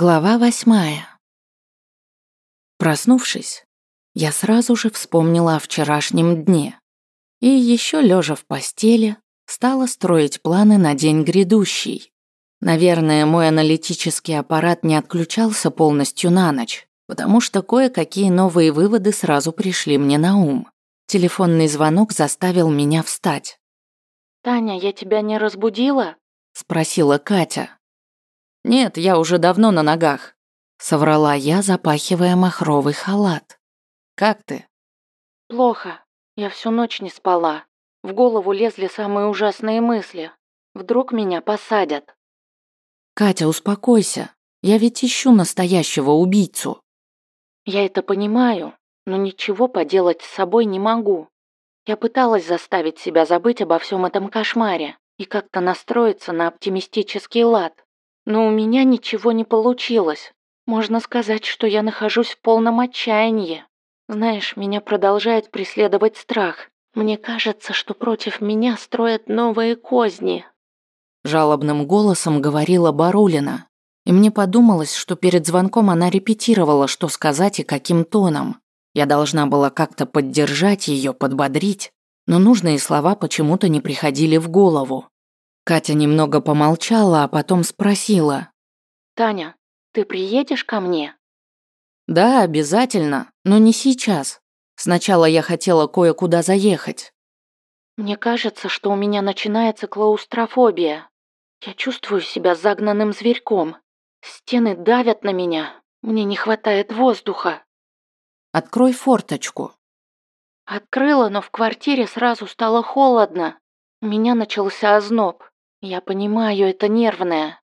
Глава восьмая. Проснувшись, я сразу же вспомнила о вчерашнем дне. И еще лежа в постели, стала строить планы на день грядущий. Наверное, мой аналитический аппарат не отключался полностью на ночь, потому что кое-какие новые выводы сразу пришли мне на ум. Телефонный звонок заставил меня встать. «Таня, я тебя не разбудила?» – спросила Катя. «Нет, я уже давно на ногах», — соврала я, запахивая махровый халат. «Как ты?» «Плохо. Я всю ночь не спала. В голову лезли самые ужасные мысли. Вдруг меня посадят». «Катя, успокойся. Я ведь ищу настоящего убийцу». «Я это понимаю, но ничего поделать с собой не могу. Я пыталась заставить себя забыть обо всем этом кошмаре и как-то настроиться на оптимистический лад. Но у меня ничего не получилось. Можно сказать, что я нахожусь в полном отчаянии. Знаешь, меня продолжает преследовать страх. Мне кажется, что против меня строят новые козни. Жалобным голосом говорила Барулина. И мне подумалось, что перед звонком она репетировала, что сказать и каким тоном. Я должна была как-то поддержать ее, подбодрить, но нужные слова почему-то не приходили в голову. Катя немного помолчала, а потом спросила. «Таня, ты приедешь ко мне?» «Да, обязательно, но не сейчас. Сначала я хотела кое-куда заехать». «Мне кажется, что у меня начинается клаустрофобия. Я чувствую себя загнанным зверьком. Стены давят на меня. Мне не хватает воздуха». «Открой форточку». Открыла, но в квартире сразу стало холодно. У меня начался озноб. Я понимаю, это нервное.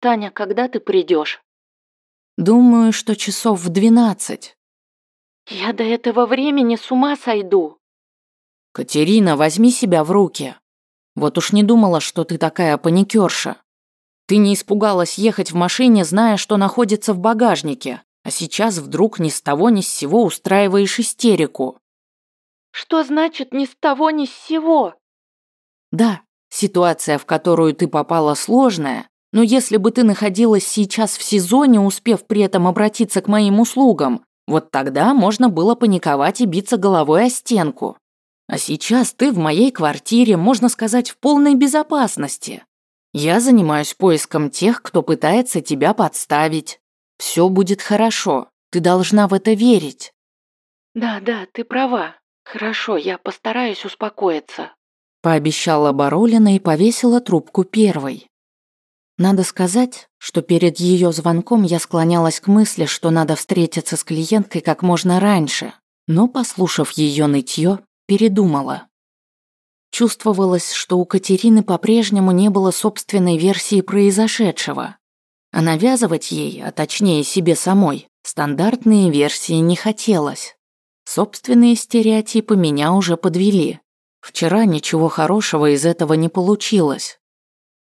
Таня, когда ты придешь? Думаю, что часов в двенадцать. Я до этого времени с ума сойду. Катерина, возьми себя в руки. Вот уж не думала, что ты такая паникерша. Ты не испугалась ехать в машине, зная, что находится в багажнике, а сейчас вдруг ни с того ни с сего устраиваешь истерику. Что значит ни с того ни с сего? Да, Ситуация, в которую ты попала, сложная, но если бы ты находилась сейчас в сезоне, успев при этом обратиться к моим услугам, вот тогда можно было паниковать и биться головой о стенку. А сейчас ты в моей квартире, можно сказать, в полной безопасности. Я занимаюсь поиском тех, кто пытается тебя подставить. Все будет хорошо. Ты должна в это верить. Да, да, ты права. Хорошо, я постараюсь успокоиться пообещала Баролина и повесила трубку первой. Надо сказать, что перед ее звонком я склонялась к мысли, что надо встретиться с клиенткой как можно раньше, но, послушав ее нытье, передумала. Чувствовалось, что у Катерины по-прежнему не было собственной версии произошедшего, а навязывать ей, а точнее себе самой, стандартные версии не хотелось. Собственные стереотипы меня уже подвели. Вчера ничего хорошего из этого не получилось.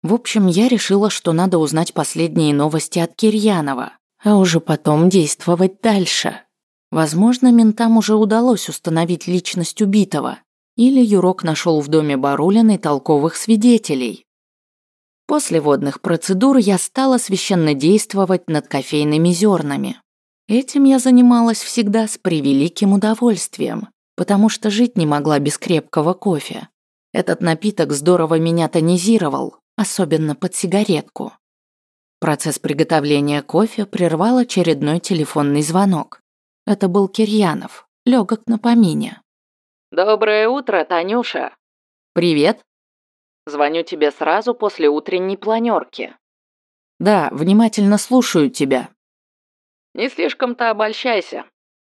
В общем, я решила, что надо узнать последние новости от Кирьянова, а уже потом действовать дальше. Возможно, ментам уже удалось установить личность убитого, или Юрок нашел в доме Барулиной толковых свидетелей. После водных процедур я стала священно действовать над кофейными зернами. Этим я занималась всегда с превеликим удовольствием, потому что жить не могла без крепкого кофе. Этот напиток здорово меня тонизировал, особенно под сигаретку. Процесс приготовления кофе прервал очередной телефонный звонок. Это был Кирьянов, легок на помине. «Доброе утро, Танюша!» «Привет!» «Звоню тебе сразу после утренней планерки. «Да, внимательно слушаю тебя». «Не слишком-то обольщайся.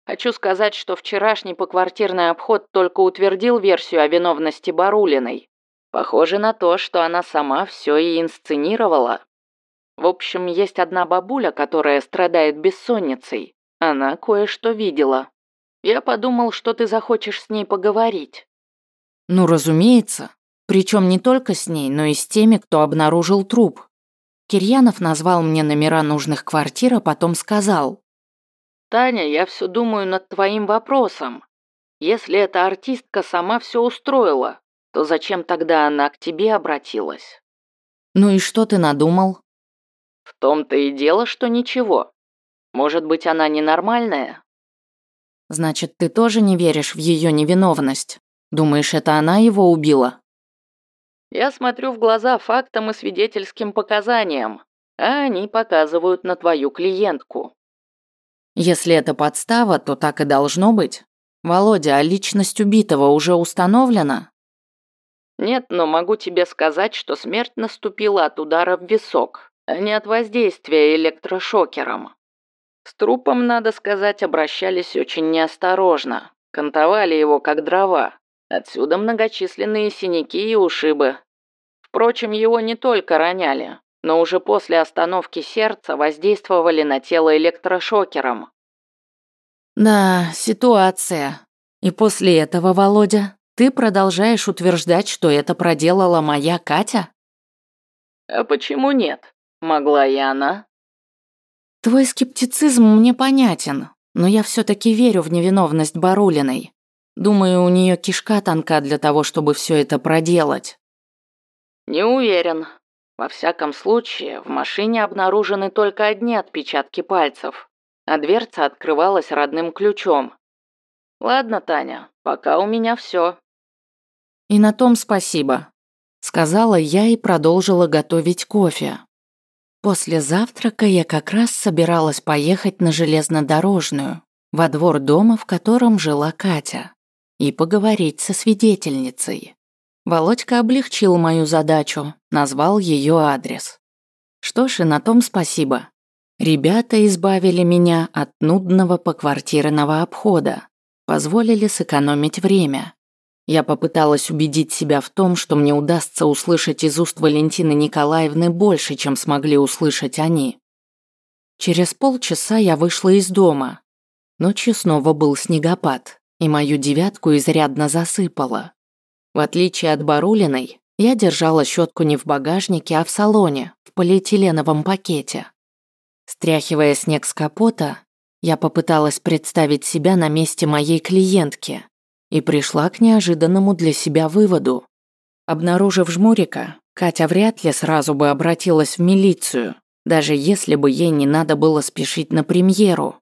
Хочу сказать, что вчерашний поквартирный обход только утвердил версию о виновности Барулиной. Похоже на то, что она сама все и инсценировала. В общем, есть одна бабуля, которая страдает бессонницей. Она кое-что видела. Я подумал, что ты захочешь с ней поговорить. Ну, разумеется. Причем не только с ней, но и с теми, кто обнаружил труп. Кирьянов назвал мне номера нужных квартир, а потом сказал. Таня, я все думаю над твоим вопросом. Если эта артистка сама все устроила, то зачем тогда она к тебе обратилась? Ну и что ты надумал? В том-то и дело, что ничего. Может быть, она ненормальная? Значит, ты тоже не веришь в ее невиновность? Думаешь, это она его убила? Я смотрю в глаза фактам и свидетельским показаниям, а они показывают на твою клиентку. Если это подстава, то так и должно быть. Володя, а личность убитого уже установлена? Нет, но могу тебе сказать, что смерть наступила от удара в висок, а не от воздействия электрошокером. С трупом, надо сказать, обращались очень неосторожно. Кантовали его как дрова. Отсюда многочисленные синяки и ушибы. Впрочем, его не только роняли, но уже после остановки сердца воздействовали на тело электрошокером. Да, ситуация. И после этого, Володя, ты продолжаешь утверждать, что это проделала моя Катя? А почему нет? Могла и она. Твой скептицизм мне понятен, но я все таки верю в невиновность Барулиной. Думаю, у нее кишка тонка для того, чтобы все это проделать. Не уверен. Во всяком случае, в машине обнаружены только одни отпечатки пальцев, а дверца открывалась родным ключом. Ладно, Таня, пока у меня все. И на том спасибо, сказала я и продолжила готовить кофе. После завтрака я как раз собиралась поехать на железнодорожную, во двор дома, в котором жила Катя и поговорить со свидетельницей. Володька облегчил мою задачу, назвал ее адрес. Что ж, и на том спасибо. Ребята избавили меня от нудного поквартирного обхода, позволили сэкономить время. Я попыталась убедить себя в том, что мне удастся услышать из уст Валентины Николаевны больше, чем смогли услышать они. Через полчаса я вышла из дома. Ночью снова был снегопад и мою девятку изрядно засыпало. В отличие от Барулиной, я держала щетку не в багажнике, а в салоне, в полиэтиленовом пакете. Стряхивая снег с капота, я попыталась представить себя на месте моей клиентки и пришла к неожиданному для себя выводу. Обнаружив жмурика, Катя вряд ли сразу бы обратилась в милицию, даже если бы ей не надо было спешить на премьеру.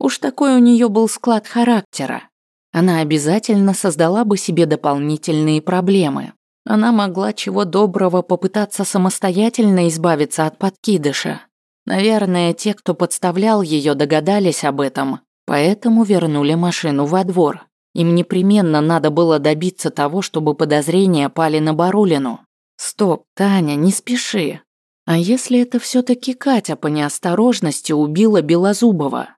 Уж такой у нее был склад характера она обязательно создала бы себе дополнительные проблемы. Она могла чего доброго попытаться самостоятельно избавиться от подкидыша. Наверное, те, кто подставлял ее, догадались об этом, поэтому вернули машину во двор. Им непременно надо было добиться того, чтобы подозрения пали на Барулину. Стоп, Таня, не спеши. А если это все таки Катя по неосторожности убила Белозубова?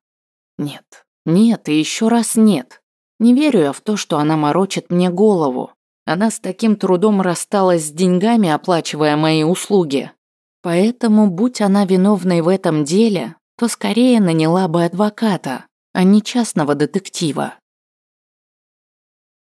Нет, нет и еще раз нет. Не верю я в то, что она морочит мне голову. Она с таким трудом рассталась с деньгами, оплачивая мои услуги. Поэтому, будь она виновной в этом деле, то скорее наняла бы адвоката, а не частного детектива.